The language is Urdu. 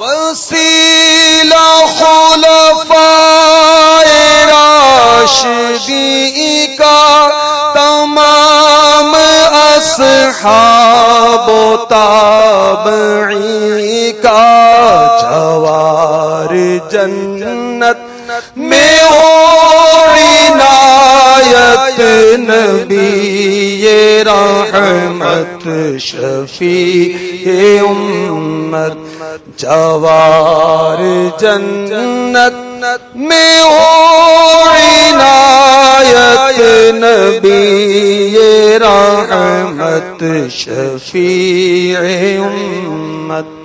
وسیلہ خلفائے راشدی کا تمام اصحاب و تابعی کا جوار جنت میں ہو یہ رحمت شفیع امت جوار جنت میں عنایت نبی یہ رحمت شفیع امت